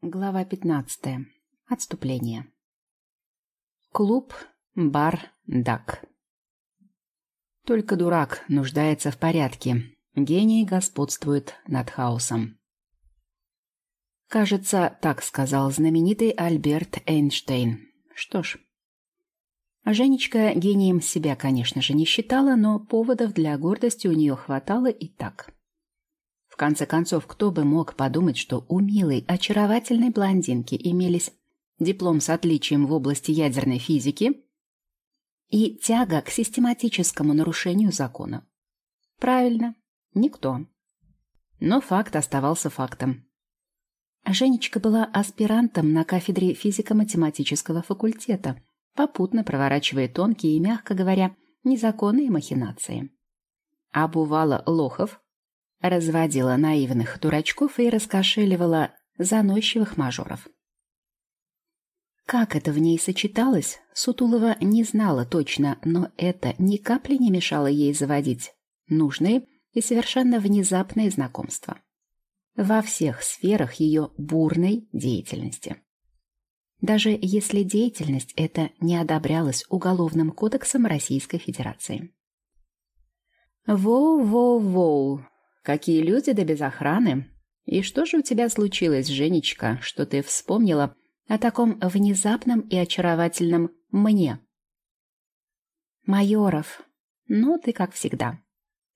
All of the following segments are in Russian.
Глава 15. Отступление. Клуб, бар, дак. Только дурак нуждается в порядке. Гений господствует над хаосом. Кажется, так сказал знаменитый Альберт Эйнштейн. Что ж. Женечка гением себя, конечно же, не считала, но поводов для гордости у нее хватало и так конце концов, кто бы мог подумать, что у милой, очаровательной блондинки имелись диплом с отличием в области ядерной физики и тяга к систематическому нарушению закона. Правильно, никто. Но факт оставался фактом. Женечка была аспирантом на кафедре физико-математического факультета, попутно проворачивая тонкие и, мягко говоря, незаконные махинации. Обувала лохов, разводила наивных дурачков и раскошеливала заносчивых мажоров. Как это в ней сочеталось, Сутулова не знала точно, но это ни капли не мешало ей заводить нужные и совершенно внезапные знакомства во всех сферах ее бурной деятельности. Даже если деятельность эта не одобрялась Уголовным кодексом Российской Федерации. «Воу-воу-воу», Какие люди да без охраны. И что же у тебя случилось, Женечка, что ты вспомнила о таком внезапном и очаровательном мне? Майоров. Ну, ты как всегда.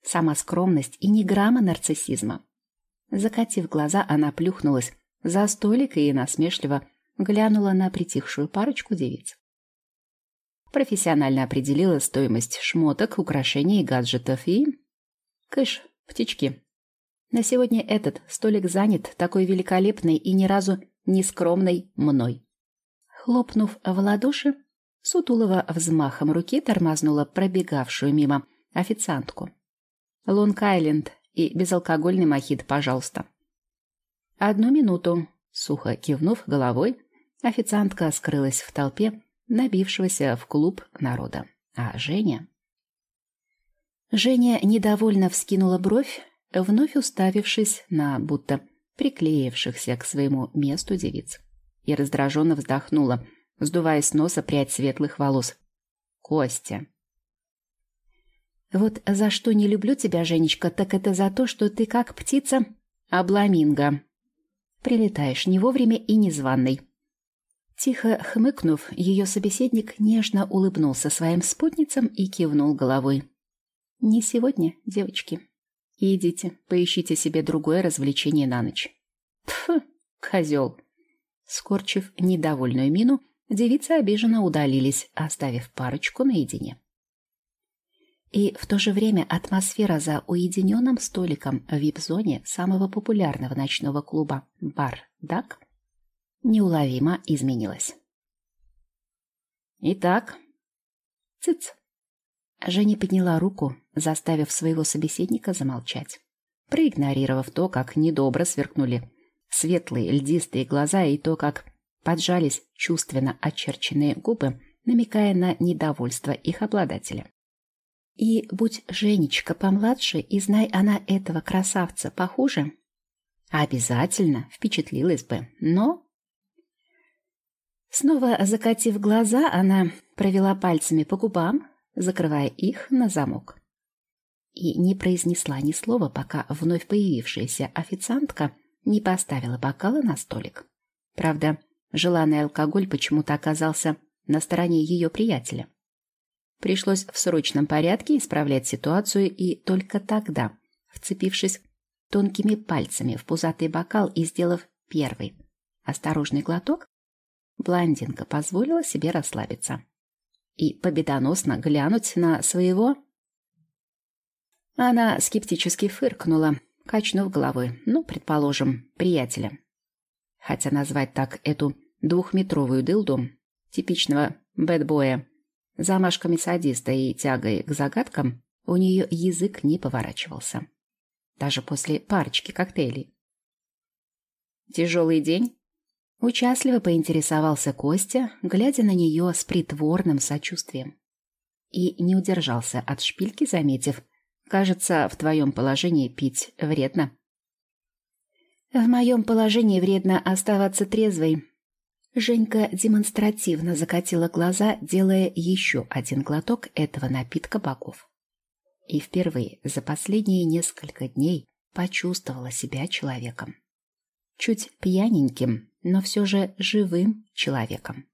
Сама скромность и ни грамма нарциссизма. Закатив глаза, она плюхнулась за столик и насмешливо глянула на притихшую парочку девиц. Профессионально определила стоимость шмоток, украшений и гаджетов и... Кыш, птички. На сегодня этот столик занят такой великолепной и ни разу не скромной мной. Хлопнув в ладоши, Сутулова взмахом руки тормознула пробегавшую мимо официантку. «Лонг-Айленд и безалкогольный мохит, пожалуйста». «Одну минуту», — сухо кивнув головой, официантка скрылась в толпе набившегося в клуб народа. А Женя... Женя недовольно вскинула бровь вновь уставившись на будто приклеившихся к своему месту девиц. И раздраженно вздохнула, сдувая с носа прядь светлых волос. «Костя!» «Вот за что не люблю тебя, Женечка, так это за то, что ты как птица обламинго. Прилетаешь не вовремя и незваный». Тихо хмыкнув, ее собеседник нежно улыбнулся своим спутницам и кивнул головой. «Не сегодня, девочки». Идите, поищите себе другое развлечение на ночь. Пф, козел. Скорчив недовольную мину, девицы обиженно удалились, оставив парочку наедине. И в то же время атмосфера за уединенным столиком в вип-зоне самого популярного ночного клуба «Бар Дак» неуловимо изменилась. «Итак...» «Цыц!» Женя подняла руку, заставив своего собеседника замолчать. Проигнорировав то, как недобро сверкнули светлые льдистые глаза и то, как поджались чувственно очерченные губы, намекая на недовольство их обладателя. И будь Женечка помладше, и знай она этого красавца похуже, обязательно впечатлилась бы, но... Снова закатив глаза, она провела пальцами по губам, закрывая их на замок. И не произнесла ни слова, пока вновь появившаяся официантка не поставила бокалы на столик. Правда, желанный алкоголь почему-то оказался на стороне ее приятеля. Пришлось в срочном порядке исправлять ситуацию, и только тогда, вцепившись тонкими пальцами в пузатый бокал и сделав первый осторожный глоток, блондинка позволила себе расслабиться и победоносно глянуть на своего... Она скептически фыркнула, качнув головой, ну, предположим, приятеля. Хотя назвать так эту двухметровую дылду, типичного бэтбоя, замашками садиста и тягой к загадкам, у нее язык не поворачивался. Даже после парочки коктейлей. Тяжелый день? Участливо поинтересовался Костя, глядя на нее с притворным сочувствием. И не удержался от шпильки, заметив, «Кажется, в твоем положении пить вредно». В моем положении вредно оставаться трезвой. Женька демонстративно закатила глаза, делая еще один глоток этого напитка богов. И впервые за последние несколько дней почувствовала себя человеком. Чуть пьяненьким, но все же живым человеком.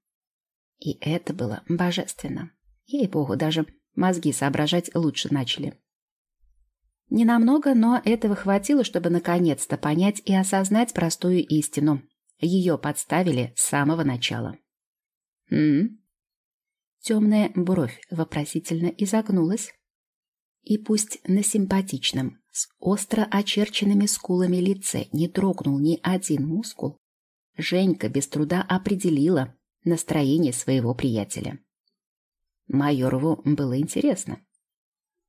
И это было божественно. Ей-богу, даже мозги соображать лучше начали. Ненамного, но этого хватило, чтобы наконец-то понять и осознать простую истину. Ее подставили с самого начала. «М?», Темная бровь вопросительно изогнулась. И пусть на симпатичном, с остро очерченными скулами лице не дрогнул ни один мускул, Женька без труда определила настроение своего приятеля. Майорову было интересно.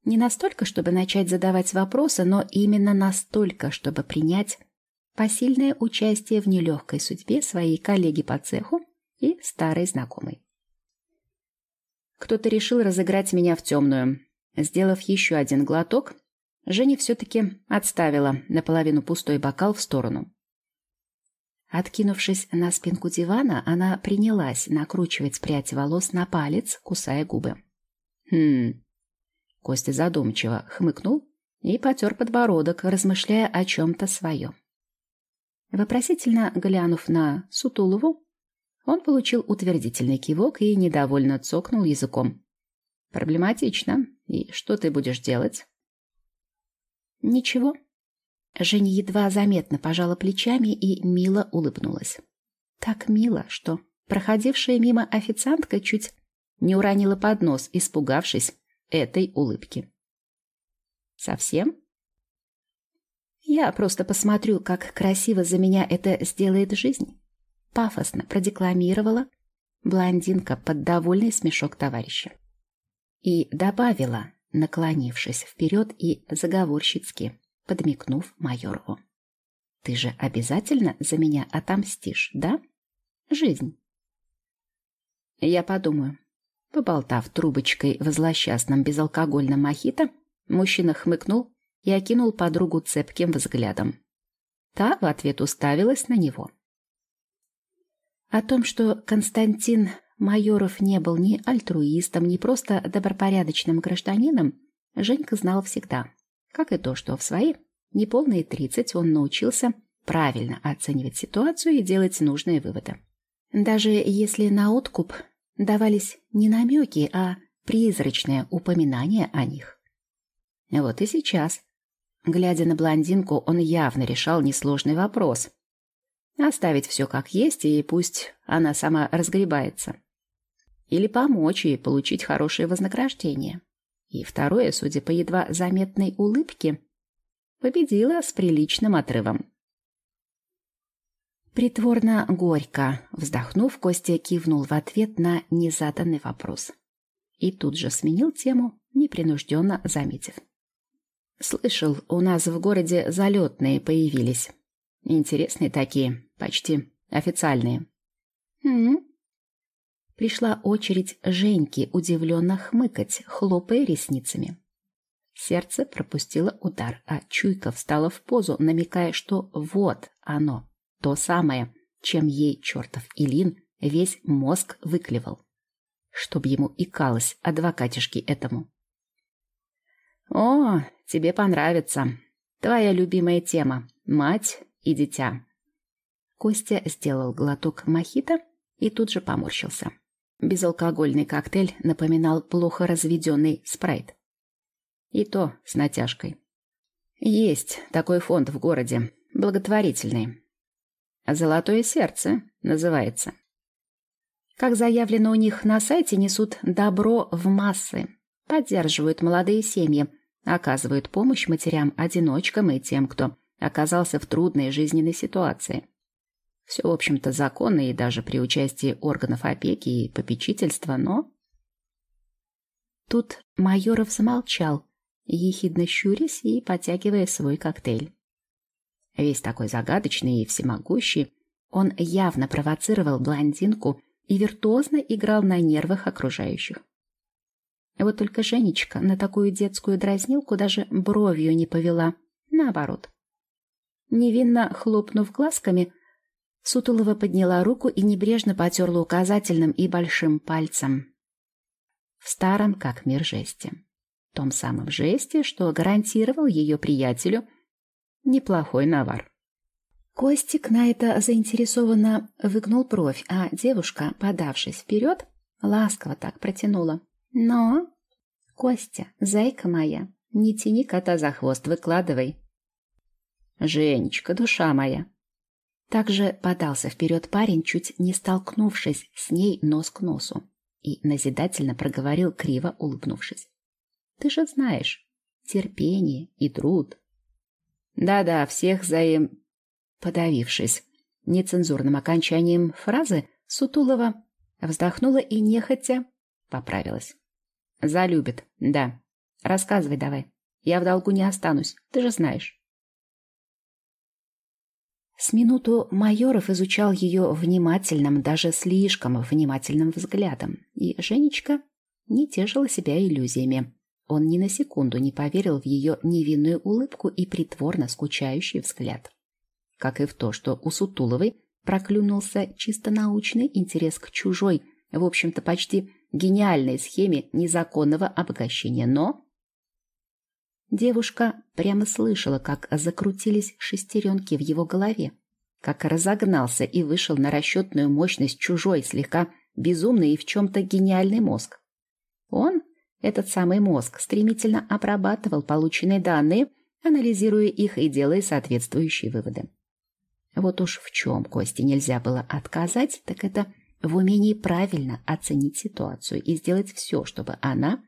Не настолько, чтобы начать задавать вопросы, но именно настолько, чтобы принять посильное участие в нелегкой судьбе своей коллеги по цеху и старой знакомой. Кто-то решил разыграть меня в темную. Сделав еще один глоток, Женя все-таки отставила наполовину пустой бокал в сторону. Откинувшись на спинку дивана, она принялась накручивать прядь волос на палец, кусая губы. «Хм...» Костя задумчиво хмыкнул и потер подбородок, размышляя о чем-то своем. Вопросительно глянув на Сутулову, он получил утвердительный кивок и недовольно цокнул языком. «Проблематично. И что ты будешь делать?» «Ничего». Женя едва заметно пожала плечами и мило улыбнулась. Так мило, что проходившая мимо официантка чуть не уронила поднос, испугавшись этой улыбки. «Совсем?» Я просто посмотрю, как красиво за меня это сделает жизнь. Пафосно продекламировала блондинка под довольный смешок товарища. И добавила, наклонившись вперед и заговорщицки, подмигнув Майорову. Ты же обязательно за меня отомстишь, да? Жизнь. Я подумаю. Поболтав трубочкой в злосчастном безалкогольном мохито, мужчина хмыкнул и окинул подругу цепким взглядом. Та в ответ уставилась на него. О том, что Константин Майоров не был ни альтруистом, ни просто добропорядочным гражданином, Женька знал всегда. Как и то, что в свои неполные тридцать он научился правильно оценивать ситуацию и делать нужные выводы. Даже если на откуп давались не намеки, а призрачное упоминание о них. Вот и сейчас, Глядя на блондинку, он явно решал несложный вопрос. Оставить все как есть, и пусть она сама разгребается. Или помочь ей получить хорошее вознаграждение. И второе, судя по едва заметной улыбке, победила с приличным отрывом. Притворно горько, вздохнув, Костя кивнул в ответ на незаданный вопрос. И тут же сменил тему, непринужденно заметив. Слышал, у нас в городе залетные появились. Интересные такие, почти официальные. Хм. Пришла очередь Женьки удивленно хмыкать, хлопая ресницами. Сердце пропустило удар, а чуйка встала в позу, намекая, что вот оно, то самое, чем ей чертов Илин весь мозг выклевал. Чтоб ему икалось адвокатишке этому. «О, тебе понравится. Твоя любимая тема — мать и дитя». Костя сделал глоток мохито и тут же поморщился. Безалкогольный коктейль напоминал плохо разведенный спрайт. И то с натяжкой. Есть такой фонд в городе, благотворительный. «Золотое сердце» называется. Как заявлено у них на сайте, несут добро в массы, поддерживают молодые семьи, оказывают помощь матерям-одиночкам и тем, кто оказался в трудной жизненной ситуации. Все, в общем-то, законно и даже при участии органов опеки и попечительства, но... Тут Майоров замолчал, ехидно щурясь и потягивая свой коктейль. Весь такой загадочный и всемогущий, он явно провоцировал блондинку и виртуозно играл на нервах окружающих. Вот только Женечка на такую детскую дразнилку даже бровью не повела. Наоборот. Невинно хлопнув глазками, Сутулова подняла руку и небрежно потерла указательным и большим пальцем. В старом как мир жесте. Том самом жесте, что гарантировал ее приятелю неплохой навар. Костик на это заинтересованно выгнул бровь, а девушка, подавшись вперед, ласково так протянула. «Но, Костя, зайка моя, не тяни кота за хвост, выкладывай». «Женечка, душа моя!» Также подался вперед парень, чуть не столкнувшись с ней нос к носу, и назидательно проговорил, криво улыбнувшись. «Ты же знаешь, терпение и труд». «Да-да, всех заим...» Подавившись нецензурным окончанием фразы, Сутулова вздохнула и нехотя поправилась. «Залюбит, да. Рассказывай давай. Я в долгу не останусь, ты же знаешь». С минуту Майоров изучал ее внимательным, даже слишком внимательным взглядом, и Женечка не тешила себя иллюзиями. Он ни на секунду не поверил в ее невинную улыбку и притворно скучающий взгляд как и в то, что у Сутуловой проклюнулся чисто научный интерес к чужой, в общем-то почти гениальной схеме незаконного обогащения. Но девушка прямо слышала, как закрутились шестеренки в его голове, как разогнался и вышел на расчетную мощность чужой, слегка безумный и в чем-то гениальный мозг. Он, этот самый мозг, стремительно обрабатывал полученные данные, анализируя их и делая соответствующие выводы. Вот уж в чем Косте нельзя было отказать, так это в умении правильно оценить ситуацию и сделать все, чтобы она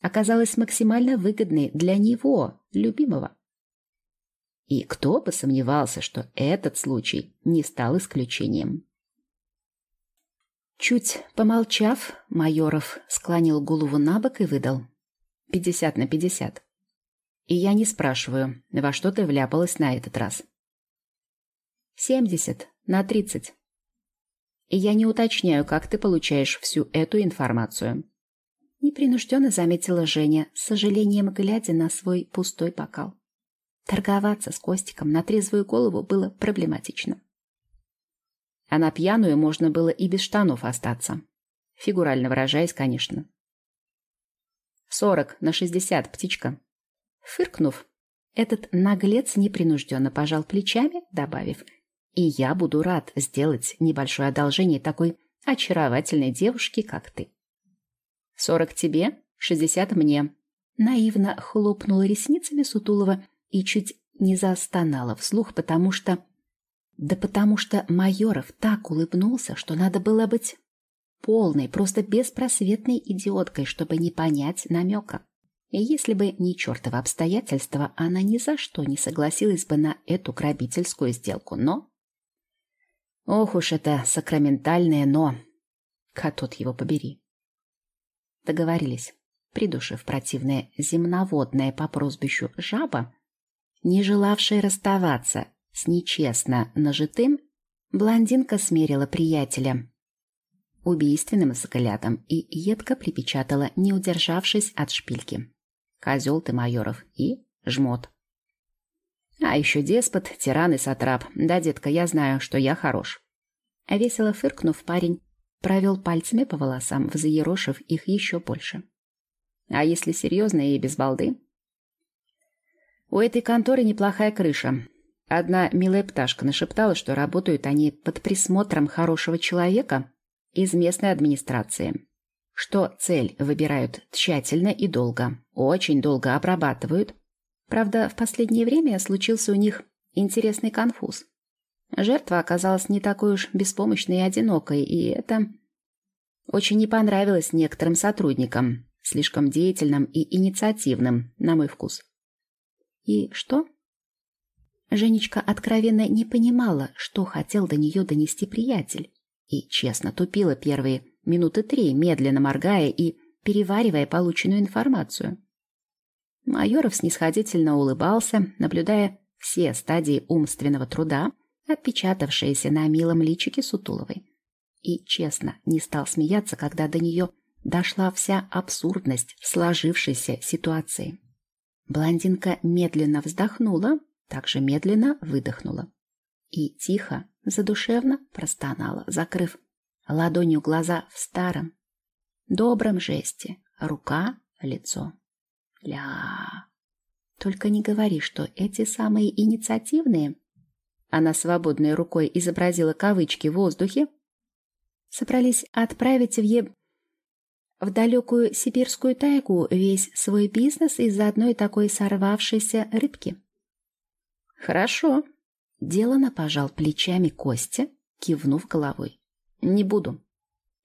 оказалась максимально выгодной для него, любимого. И кто бы сомневался, что этот случай не стал исключением. Чуть помолчав, Майоров склонил голову на бок и выдал. «Пятьдесят на пятьдесят. И я не спрашиваю, во что ты вляпалась на этот раз. Семьдесят на тридцать. И я не уточняю, как ты получаешь всю эту информацию. Непринужденно заметила Женя, с сожалением глядя на свой пустой бокал. Торговаться с Костиком на трезвую голову было проблематично. А на пьяную можно было и без штанов остаться. Фигурально выражаясь, конечно. «Сорок на шестьдесят, птичка». Фыркнув, этот наглец непринужденно пожал плечами, добавив – и я буду рад сделать небольшое одолжение такой очаровательной девушке, как ты. Сорок тебе, шестьдесят мне. Наивно хлопнула ресницами Сутулова и чуть не застонала вслух, потому что... Да потому что Майоров так улыбнулся, что надо было быть полной, просто беспросветной идиоткой, чтобы не понять намека. И если бы не чертово обстоятельства, она ни за что не согласилась бы на эту грабительскую сделку. Но Ох уж это сакраментальное «но». Катот его побери. Договорились. Придушив противное земноводное по прозвищу жаба, не желавшая расставаться с нечестно нажитым, блондинка смерила приятеля убийственным взглядом и едко припечатала, не удержавшись от шпильки. Козел ты, Майоров, и жмот. А еще деспот, тиран и сатрап. Да, детка, я знаю, что я хорош. А весело фыркнув, парень провел пальцами по волосам, взъерошив их еще больше. А если серьезно и без балды? У этой конторы неплохая крыша. Одна милая пташка нашептала, что работают они под присмотром хорошего человека из местной администрации. Что цель выбирают тщательно и долго, очень долго обрабатывают, Правда, в последнее время случился у них интересный конфуз. Жертва оказалась не такой уж беспомощной и одинокой, и это очень не понравилось некоторым сотрудникам, слишком деятельным и инициативным, на мой вкус. И что? Женечка откровенно не понимала, что хотел до нее донести приятель, и честно тупила первые минуты три, медленно моргая и переваривая полученную информацию. Майоров снисходительно улыбался, наблюдая все стадии умственного труда, отпечатавшиеся на милом личике Сутуловой. И, честно, не стал смеяться, когда до нее дошла вся абсурдность сложившейся ситуации. Блондинка медленно вздохнула, также медленно выдохнула и тихо, задушевно простонала, закрыв ладонью глаза в старом, добром жесте, рука, лицо. Ля. Только не говори, что эти самые инициативные она свободной рукой изобразила кавычки в воздухе, собрались отправить в Е... в далекую сибирскую тайгу весь свой бизнес из-за одной такой сорвавшейся рыбки. Хорошо. Делано пожал плечами Костя, кивнув головой. Не буду.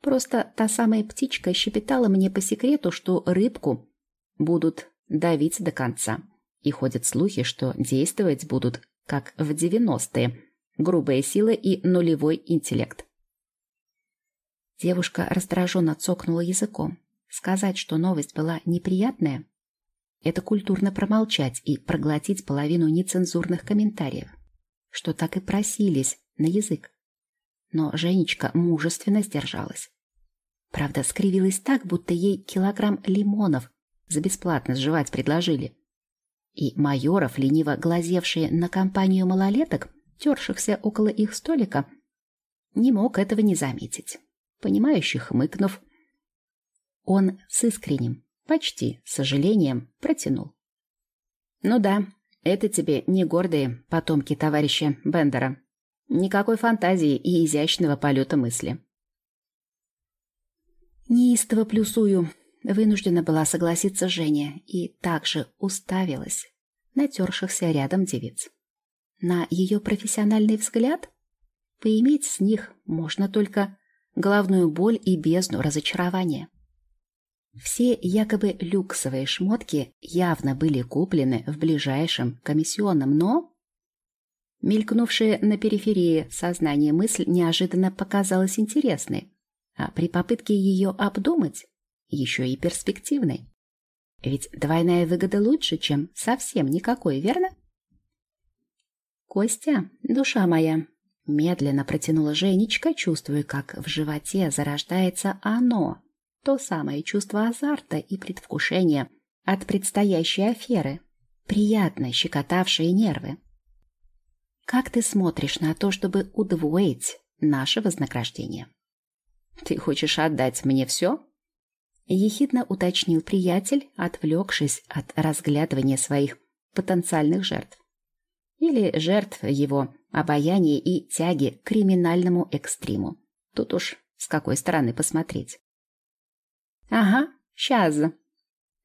Просто та самая птичка щепетала мне по секрету, что рыбку будут давить до конца. И ходят слухи, что действовать будут как в 90-е. Грубая сила и нулевой интеллект. Девушка раздраженно цокнула языком. Сказать, что новость была неприятная, это культурно промолчать и проглотить половину нецензурных комментариев, что так и просились на язык. Но Женечка мужественно сдержалась. Правда, скривилась так, будто ей килограмм лимонов за бесплатно сживать предложили и майоров, лениво глазевшие на компанию малолеток, тершихся около их столика, не мог этого не заметить. Понимающе хмыкнув, он с искренним, почти сожалением протянул. «Ну да, это тебе не гордые потомки товарища Бендера. Никакой фантазии и изящного полета мысли». Неистово плюсую, Вынуждена была согласиться Женя и также уставилась на тершихся рядом девиц. На ее профессиональный взгляд, поиметь с них можно только головную боль и бездну разочарования. Все якобы люксовые шмотки явно были куплены в ближайшем комиссионном, но... Мелькнувшая на периферии сознание мысль неожиданно показалась интересной, а при попытке ее обдумать еще и перспективной. Ведь двойная выгода лучше, чем совсем никакой, верно? Костя, душа моя, медленно протянула Женечка, чувствуя, как в животе зарождается оно, то самое чувство азарта и предвкушения от предстоящей аферы, приятно щекотавшие нервы. Как ты смотришь на то, чтобы удвоить наше вознаграждение? Ты хочешь отдать мне все? Ехидно уточнил приятель, отвлекшись от разглядывания своих потенциальных жертв. Или жертв его обаяния и тяги к криминальному экстриму. Тут уж с какой стороны посмотреть. «Ага, сейчас».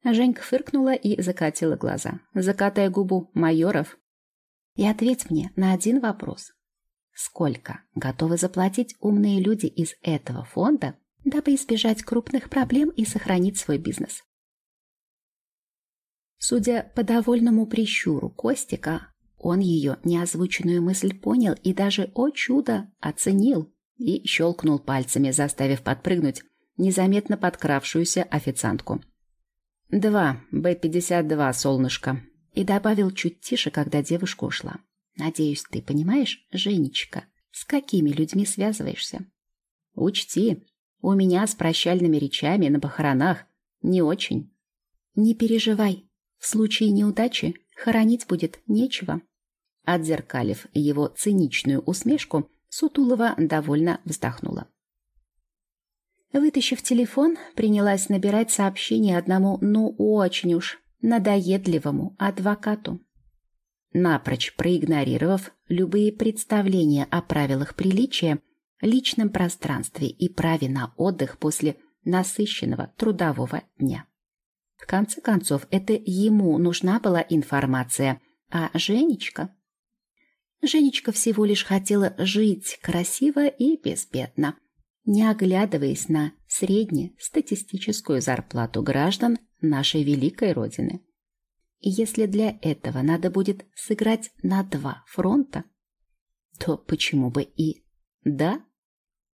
Женька фыркнула и закатила глаза, закатая губу майоров. «И ответь мне на один вопрос. Сколько готовы заплатить умные люди из этого фонда дабы избежать крупных проблем и сохранить свой бизнес. Судя по довольному прищуру Костика, он ее неозвученную мысль понял и даже, о чудо, оценил и щелкнул пальцами, заставив подпрыгнуть незаметно подкравшуюся официантку. «Два, Б-52, солнышко», и добавил чуть тише, когда девушка ушла. «Надеюсь, ты понимаешь, Женечка, с какими людьми связываешься? Учти, у меня с прощальными речами на похоронах не очень. Не переживай, в случае неудачи хоронить будет нечего. Отзеркалив его циничную усмешку, Сутулова довольно вздохнула. Вытащив телефон, принялась набирать сообщение одному, ну очень уж, надоедливому адвокату. Напрочь проигнорировав любые представления о правилах приличия, личном пространстве и праве на отдых после насыщенного трудового дня. В конце концов, это ему нужна была информация, а Женечка... Женечка всего лишь хотела жить красиво и безбедно, не оглядываясь на среднестатистическую зарплату граждан нашей великой Родины. И если для этого надо будет сыграть на два фронта, то почему бы и да